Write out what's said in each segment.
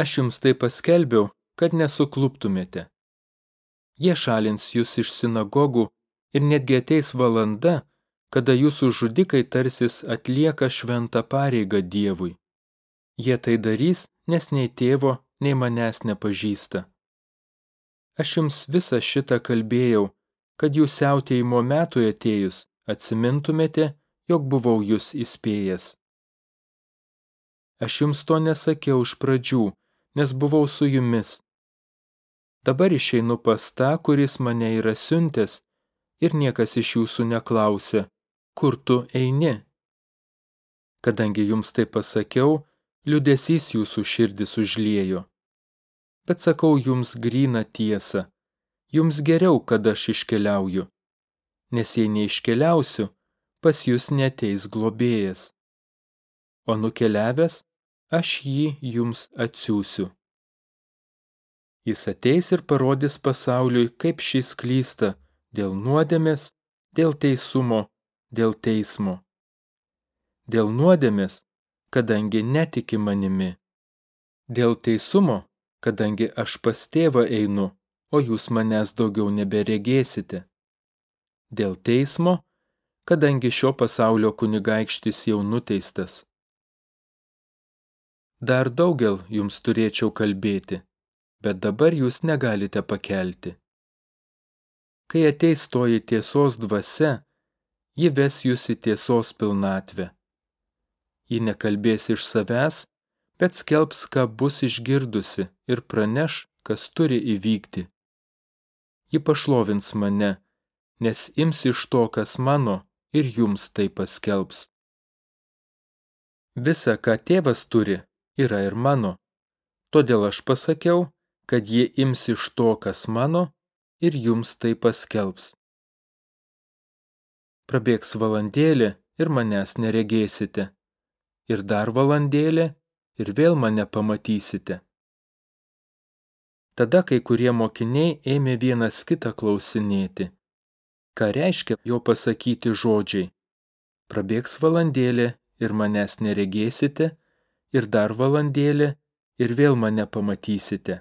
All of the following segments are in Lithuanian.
Aš jums tai paskelbiau, kad nesukluptumėte. Jie šalins jūs iš sinagogų ir netgi ateis valanda, kada jūsų žudikai tarsis atlieka šventą pareigą Dievui. Jie tai darys, nes nei tėvo, nei manęs nepažįsta. Aš jums visą šitą kalbėjau, kad jūs siautėjimo metui atėjus atsimintumėte, jog buvau jūs įspėjęs. Aš jums to nesakiau iš pradžių, nes buvau su jumis. Dabar išeinu pas tą, kuris mane yra siuntęs, ir niekas iš jūsų neklausia, kur tu eini. Kadangi jums tai pasakiau, liudesys jūsų širdis užliejo. Bet sakau jums gryną tiesą, jums geriau, kad aš iškeliauju, nes jei neiškeliausiu, pas jūs neteis globėjas. O nukeliavęs, aš jį jums atsiųsiu. Jis ateis ir parodys pasauliui, kaip šis klysta dėl nuodėmės, dėl teisumo, dėl teismo. Dėl nuodėmės, kadangi netiki manimi. Dėl teisumo, kadangi aš pas tėvą einu, o jūs manęs daugiau neberegėsite. Dėl teismo, kadangi šio pasaulio kunigaikštis jau nuteistas. Dar daugel jums turėčiau kalbėti, bet dabar jūs negalite pakelti. Kai ateis toji tiesos dvasia, ji ves jūs į tiesos pilnatvę. Ji nekalbės iš savęs, bet skelbs, ką bus išgirdusi ir praneš, kas turi įvykti. Ji pašlovins mane, nes ims iš to, kas mano, ir jums tai paskelbs. Visa, ką tėvas turi, yra ir mano. Todėl aš pasakiau, kad jie ims iš to, kas mano, ir jums tai paskelbs. Prabėgs valandėlė ir manęs neregėsite. Ir dar valandėlė ir vėl mane pamatysite. Tada kai kurie mokiniai ėmė vienas kitą klausinėti. Ką reiškia jo pasakyti žodžiai? Prabėgs valandėlė ir manęs neregėsite, ir dar valandėlė, ir vėl mane pamatysite.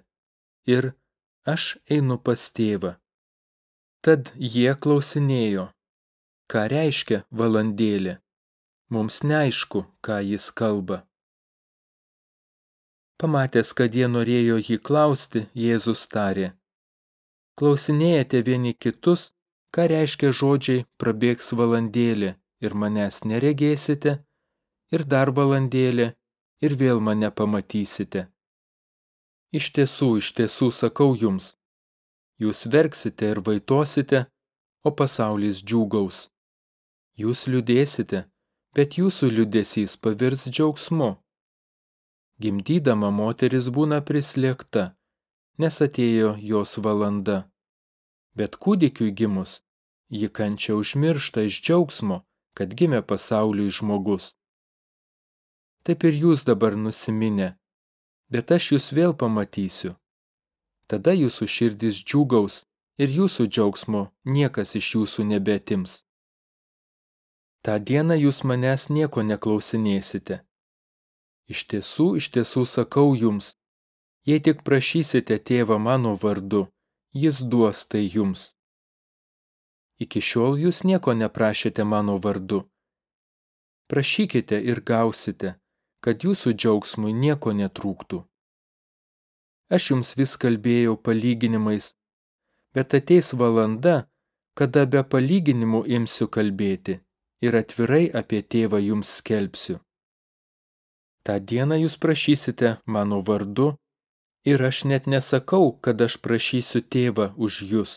Ir aš einu pas tėvą. Tad jie klausinėjo, ką reiškia valandėlė. Mums neaišku, ką jis kalba. Pamatęs, kad jie norėjo jį klausti, Jėzus tarė. Klausinėjate vieni kitus, ką reiškia žodžiai prabėgs valandėlė ir manęs neregėsite, ir dar valandėlė ir vėl mane pamatysite. Iš tiesų, iš tiesų sakau jums, jūs verksite ir vaitosite, o pasaulis džiūgaus. Jūs liūdėsite, bet jūsų liūdėsys pavirs džiaugsmu. Gimdydama moteris būna prislėgta, nes atėjo jos valanda. Bet kūdikiui gimus, ji kančia užmiršta iš džiaugsmo, kad gimė pasauliui žmogus taip ir jūs dabar nusiminę, bet aš jūs vėl pamatysiu. Tada jūsų širdis džiūgaus ir jūsų džiaugsmo niekas iš jūsų nebetims. Ta diena jūs manęs nieko neklausinėsite. Iš tiesų, iš tiesų sakau jums, jei tik prašysite tėvą mano vardu, jis duos tai jums. Iki šiol jūs nieko neprašėte mano vardu. Prašykite ir gausite, kad jūsų džiaugsmui nieko netrūktų. Aš jums vis kalbėjau palyginimais, bet ateis valanda, kada be palyginimų imsiu kalbėti ir atvirai apie tėvą jums skelbsiu. Ta dieną jūs prašysite mano vardu ir aš net nesakau, kad aš prašysiu tėvą už jūs.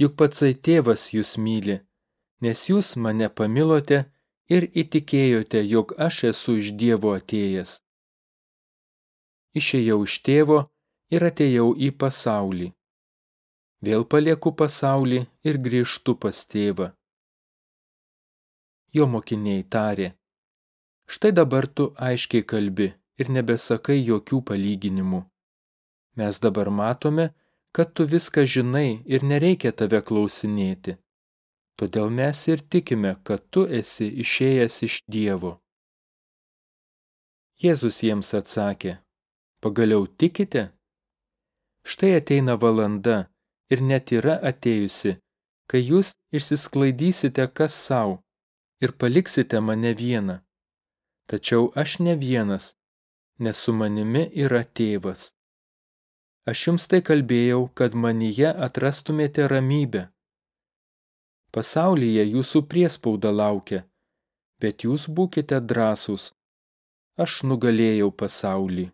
Juk patsai tėvas jūs myli, nes jūs mane pamilote ir įtikėjote, jog aš esu iš Dievo atėjęs. Išėjau iš tėvo ir atėjau į pasaulį. Vėl palieku pasaulį ir grįžtu pas tėvą. Jo mokiniai tarė, štai dabar tu aiškiai kalbi ir nebesakai jokių palyginimų. Mes dabar matome, kad tu viską žinai ir nereikia tave klausinėti. Todėl mes ir tikime, kad tu esi išėjęs iš Dievo. Jėzus jiems atsakė, Pagaliau tikite? Štai ateina valanda ir net yra atėjusi, kai jūs išsisklaidysite kas savo ir paliksite mane vieną. Tačiau aš ne vienas, nes su manimi yra tėvas. Aš jums tai kalbėjau, kad manyje atrastumėte ramybę. Pasaulyje jūsų priespauda laukia, bet jūs būkite drąsūs. Aš nugalėjau pasaulį.